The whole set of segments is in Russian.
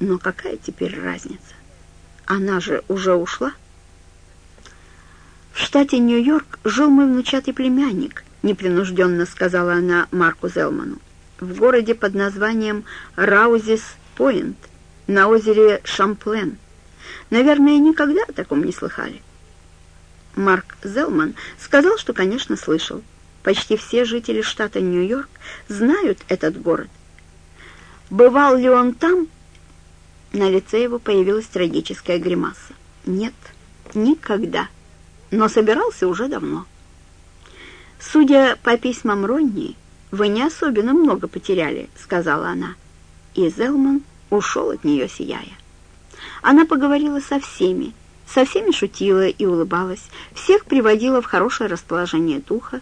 Но какая теперь разница? Она же уже ушла. В штате Нью-Йорк жил мой внучатый племянник, непринужденно сказала она Марку Зелману. В городе под названием Раузис-Пойнт на озере Шамплен. Наверное, никогда о таком не слыхали. Марк Зелман сказал, что, конечно, слышал. Почти все жители штата Нью-Йорк знают этот город. Бывал ли он там? На лице его появилась трагическая гримаса. Нет, никогда. Но собирался уже давно. Судя по письмам Ронни, вы не особенно много потеряли, сказала она. И Зелман ушел от нее, сияя. Она поговорила со всеми, со всеми шутила и улыбалась, всех приводила в хорошее расположение духа,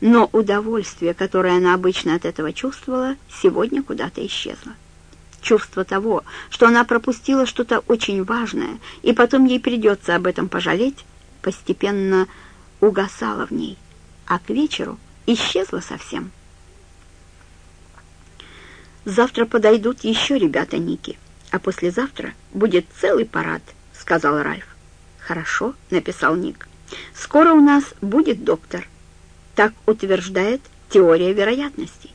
но удовольствие, которое она обычно от этого чувствовала, сегодня куда-то исчезло. Чувство того, что она пропустила что-то очень важное, и потом ей придется об этом пожалеть, постепенно угасало в ней, а к вечеру исчезло совсем. Завтра подойдут еще ребята Ники, а послезавтра будет целый парад, сказал Ральф. «Хорошо», — написал Ник. «Скоро у нас будет доктор». Так утверждает теория вероятностей.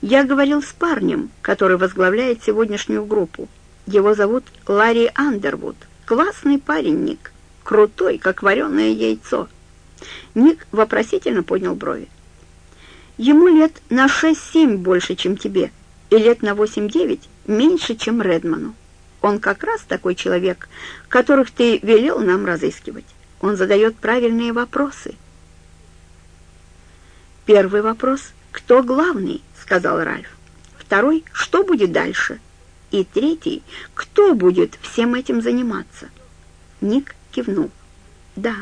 Я говорил с парнем, который возглавляет сегодняшнюю группу. Его зовут Ларри Андервуд. Классный парень, Ник. Крутой, как вареное яйцо. Ник вопросительно поднял брови. Ему лет на 6-7 больше, чем тебе, и лет на 8-9 меньше, чем Редману. Он как раз такой человек, которых ты велел нам разыскивать. Он задает правильные вопросы. Первый вопрос — кто главный, сказал Ральф. Второй — что будет дальше? И третий — кто будет всем этим заниматься? Ник кивнул. Да,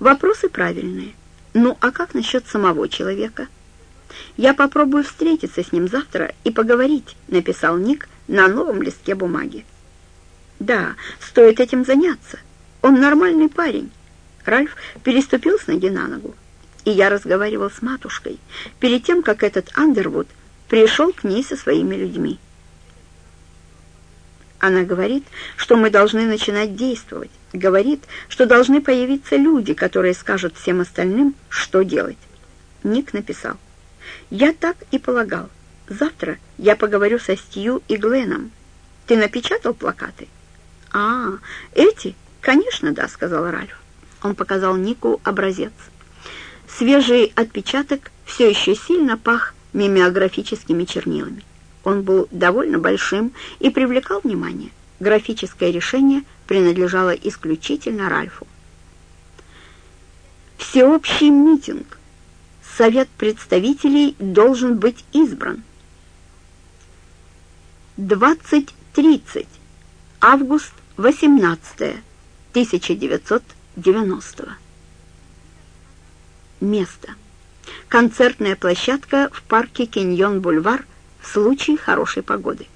вопросы правильные. Ну, а как насчет самого человека? Я попробую встретиться с ним завтра и поговорить, написал Ник на новом листке бумаги. Да, стоит этим заняться. Он нормальный парень. Ральф переступил с ноги на ногу. И я разговаривал с матушкой перед тем, как этот Андервуд пришел к ней со своими людьми. Она говорит, что мы должны начинать действовать. Говорит, что должны появиться люди, которые скажут всем остальным, что делать. Ник написал. Я так и полагал. Завтра я поговорю со Стью и Гленом. Ты напечатал плакаты? «А, эти? Конечно, да», — сказал Ральф. Он показал Нику образец. Свежий отпечаток все еще сильно пах мимеографическими чернилами. Он был довольно большим и привлекал внимание. Графическое решение принадлежало исключительно Ральфу. Всеобщий митинг. Совет представителей должен быть избран. 20.30. Август 18 1990 Место. Концертная площадка в парке Киньон-Бульвар в случае хорошей погоды.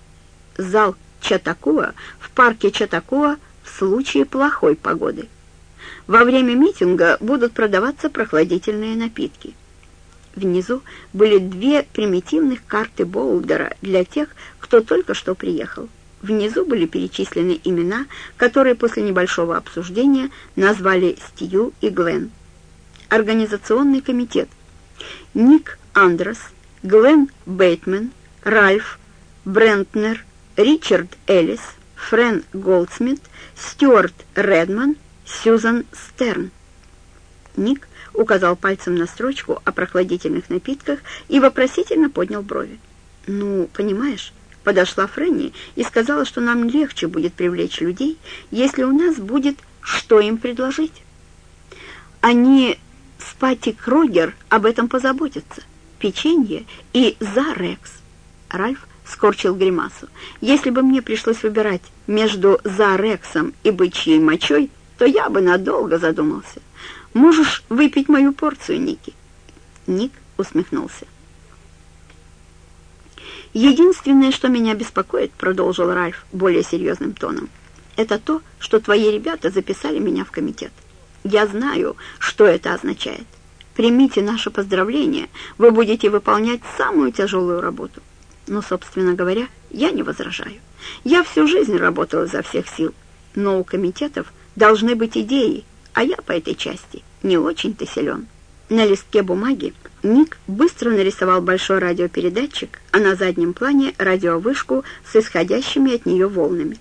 Зал Чатакуа в парке Чатакуа в случае плохой погоды. Во время митинга будут продаваться прохладительные напитки. Внизу были две примитивных карты Боулдера для тех, кто только что приехал. Внизу были перечислены имена, которые после небольшого обсуждения назвали Стью и Глен. Организационный комитет. Ник Андрес, Глен Бейтмен, Ральф Брентнер, Ричард Эллис, Френ Голдсмит, Стюарт Редман, Сьюзан Стерн. Ник указал пальцем на строчку о прохладительных напитках и вопросительно поднял брови. «Ну, понимаешь, Подошла Фрэнни и сказала, что нам легче будет привлечь людей, если у нас будет что им предложить. Они с Пати Крогер об этом позаботятся. Печенье и Зарекс. Ральф скорчил гримасу. Если бы мне пришлось выбирать между Зарексом и бычьей мочой, то я бы надолго задумался. Можешь выпить мою порцию, Ники?» Ник усмехнулся. «Единственное, что меня беспокоит, — продолжил Ральф более серьезным тоном, — это то, что твои ребята записали меня в комитет. Я знаю, что это означает. Примите наше поздравление, вы будете выполнять самую тяжелую работу. Но, собственно говоря, Я не возражаю. Я всю жизнь работала изо всех сил, но у комитетов должны быть идеи, а я по этой части не очень-то силен. На листке бумаги Ник быстро нарисовал большой радиопередатчик, а на заднем плане радиовышку с исходящими от нее волнами.